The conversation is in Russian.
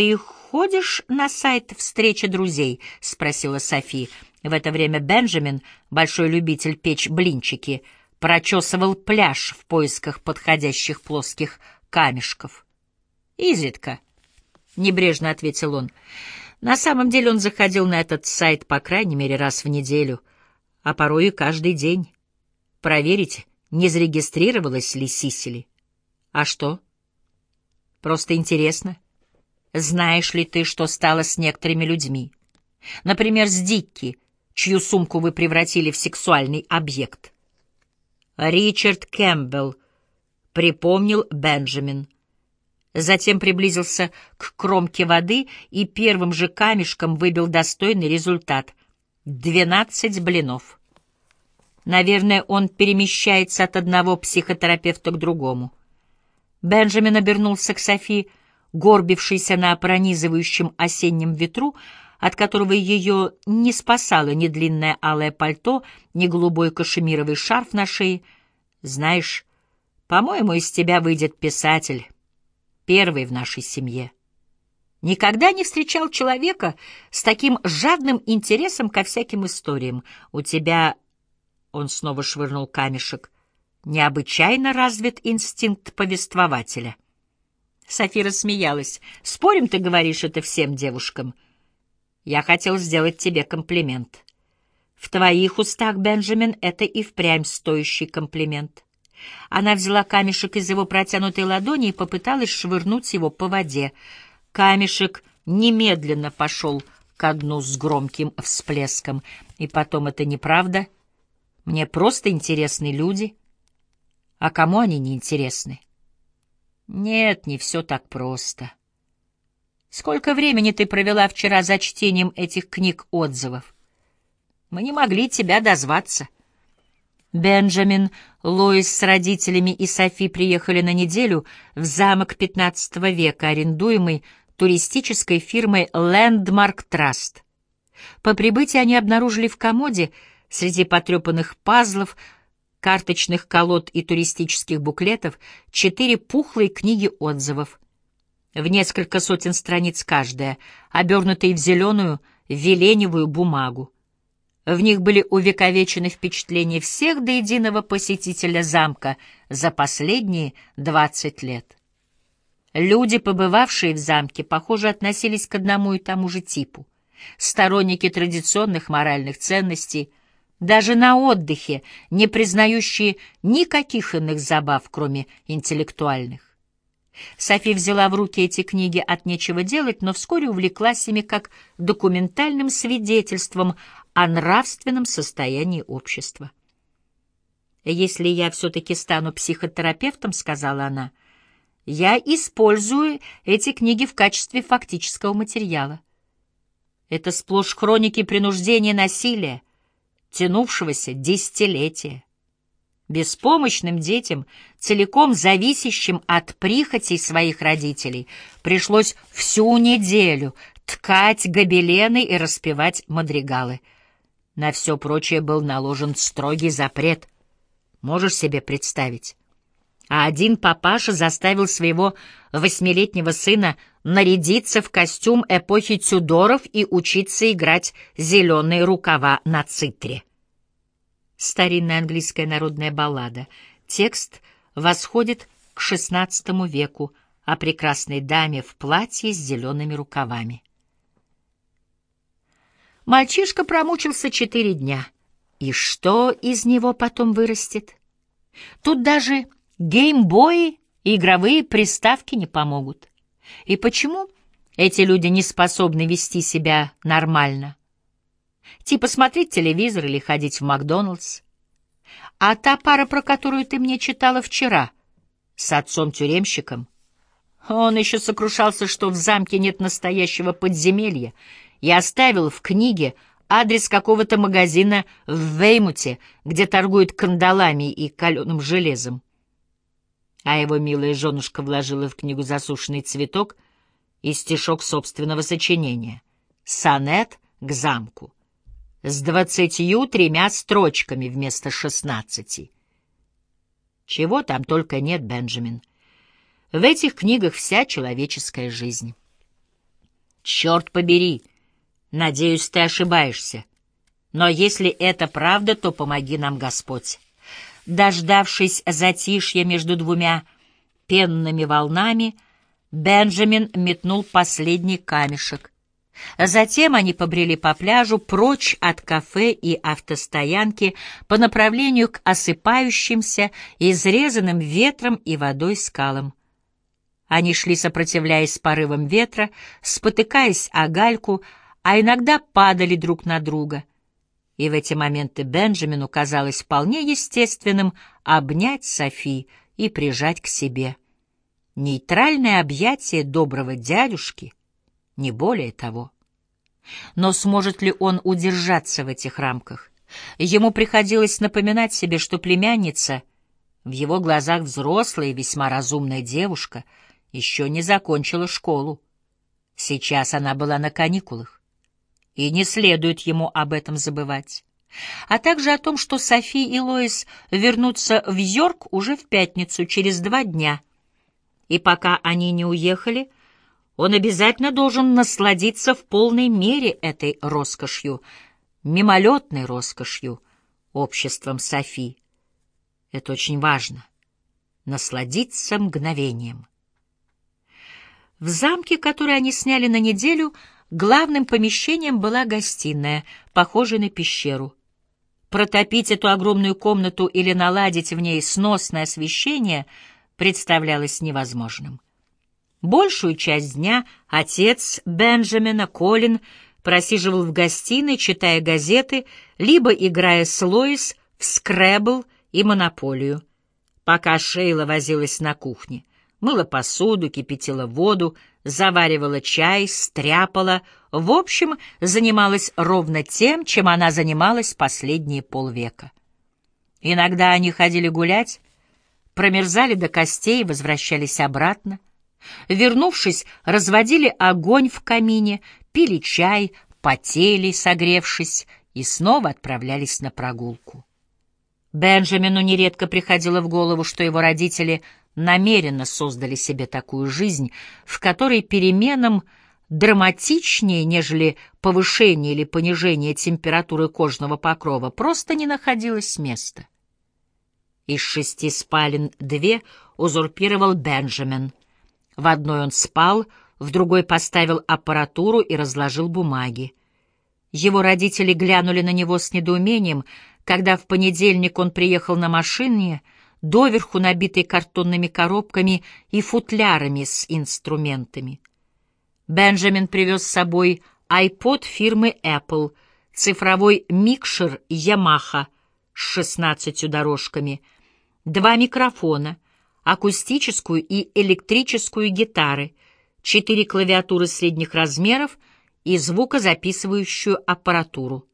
ты ходишь на сайт «Встреча друзей»?» — спросила Софи. В это время Бенджамин, большой любитель печь блинчики, прочесывал пляж в поисках подходящих плоских камешков. «Изредка», — небрежно ответил он. На самом деле он заходил на этот сайт по крайней мере раз в неделю, а порой и каждый день. Проверить, не зарегистрировалась ли Сисили. А что? Просто интересно. Знаешь ли ты, что стало с некоторыми людьми? Например, с Дикки, чью сумку вы превратили в сексуальный объект. Ричард Кэмпбелл, припомнил Бенджамин. Затем приблизился к кромке воды и первым же камешком выбил достойный результат — двенадцать блинов. Наверное, он перемещается от одного психотерапевта к другому. Бенджамин обернулся к Софи, горбившейся на пронизывающем осеннем ветру, от которого ее не спасало ни длинное алое пальто, ни голубой кашемировый шарф на шее. «Знаешь, по-моему, из тебя выйдет писатель, первый в нашей семье». Никогда не встречал человека с таким жадным интересом ко всяким историям. У тебя он снова швырнул камешек. Необычайно развит инстинкт повествователя. Софира смеялась. «Спорим, ты говоришь это всем девушкам?» «Я хотел сделать тебе комплимент». «В твоих устах, Бенджамин, это и впрямь стоящий комплимент». Она взяла камешек из его протянутой ладони и попыталась швырнуть его по воде. Камешек немедленно пошел ко дну с громким всплеском. И потом это неправда — мне просто интересны люди. А кому они не интересны? Нет, не все так просто. Сколько времени ты провела вчера за чтением этих книг отзывов? Мы не могли тебя дозваться. Бенджамин, Лоис с родителями и Софи приехали на неделю в замок XV века, арендуемый туристической фирмой Landmark Trust. По прибытии они обнаружили в комоде Среди потрепанных пазлов, карточных колод и туристических буклетов четыре пухлые книги отзывов. В несколько сотен страниц каждая, обернутые в зеленую, веленевую бумагу. В них были увековечены впечатления всех до единого посетителя замка за последние двадцать лет. Люди, побывавшие в замке, похоже, относились к одному и тому же типу. Сторонники традиционных моральных ценностей — даже на отдыхе, не признающие никаких иных забав, кроме интеллектуальных. Софи взяла в руки эти книги от нечего делать, но вскоре увлеклась ими как документальным свидетельством о нравственном состоянии общества. «Если я все-таки стану психотерапевтом, — сказала она, — я использую эти книги в качестве фактического материала. Это сплошь хроники принуждения насилия, тянувшегося десятилетия. Беспомощным детям, целиком зависящим от прихотей своих родителей, пришлось всю неделю ткать гобелены и распевать мадригалы. На все прочее был наложен строгий запрет. Можешь себе представить? А один папаша заставил своего восьмилетнего сына нарядиться в костюм эпохи Тюдоров и учиться играть зеленые рукава на цитре. Старинная английская народная баллада. Текст восходит к XVI веку о прекрасной даме в платье с зелеными рукавами. Мальчишка промучился четыре дня. И что из него потом вырастет? Тут даже геймбои и игровые приставки не помогут. И почему эти люди не способны вести себя нормально? Типа смотреть телевизор или ходить в Макдоналдс. А та пара, про которую ты мне читала вчера, с отцом-тюремщиком, он еще сокрушался, что в замке нет настоящего подземелья, и оставил в книге адрес какого-то магазина в Веймуте, где торгуют кандалами и каленым железом а его милая женушка вложила в книгу засушенный цветок и стишок собственного сочинения «Сонет к замку» с двадцатью тремя строчками вместо шестнадцати. Чего там только нет, Бенджамин. В этих книгах вся человеческая жизнь. Черт побери! Надеюсь, ты ошибаешься. Но если это правда, то помоги нам, Господь. Дождавшись затишья между двумя пенными волнами, Бенджамин метнул последний камешек. Затем они побрели по пляжу прочь от кафе и автостоянки по направлению к осыпающимся, изрезанным ветром и водой скалам. Они шли, сопротивляясь порывам ветра, спотыкаясь о гальку, а иногда падали друг на друга. И в эти моменты Бенджамину казалось вполне естественным обнять Софи и прижать к себе. Нейтральное объятие доброго дядюшки — не более того. Но сможет ли он удержаться в этих рамках? Ему приходилось напоминать себе, что племянница, в его глазах взрослая и весьма разумная девушка, еще не закончила школу. Сейчас она была на каникулах, и не следует ему об этом забывать. А также о том, что Софи и Лоис вернутся в Йорк уже в пятницу, через два дня. И пока они не уехали, он обязательно должен насладиться в полной мере этой роскошью, мимолетной роскошью, обществом Софи. Это очень важно — насладиться мгновением. В замке, который они сняли на неделю, главным помещением была гостиная, похожая на пещеру. Протопить эту огромную комнату или наладить в ней сносное освещение представлялось невозможным. Большую часть дня отец Бенджамина, Колин, просиживал в гостиной, читая газеты, либо играя с Лоис в скребл и монополию, пока Шейла возилась на кухне. Мыла посуду, кипятила воду, заваривала чай, стряпала, в общем, занималась ровно тем, чем она занималась последние полвека. Иногда они ходили гулять, промерзали до костей и возвращались обратно — Вернувшись, разводили огонь в камине, пили чай, потели, согревшись, и снова отправлялись на прогулку. Бенджамину нередко приходило в голову, что его родители намеренно создали себе такую жизнь, в которой переменам драматичнее, нежели повышение или понижение температуры кожного покрова, просто не находилось места. Из шести спален две узурпировал Бенджамин — в одной он спал, в другой поставил аппаратуру и разложил бумаги. Его родители глянули на него с недоумением, когда в понедельник он приехал на машине, доверху набитой картонными коробками и футлярами с инструментами. Бенджамин привез с собой iPod фирмы Apple, цифровой микшер Yamaha с шестнадцатью дорожками, два микрофона — акустическую и электрическую гитары, четыре клавиатуры средних размеров и звукозаписывающую аппаратуру.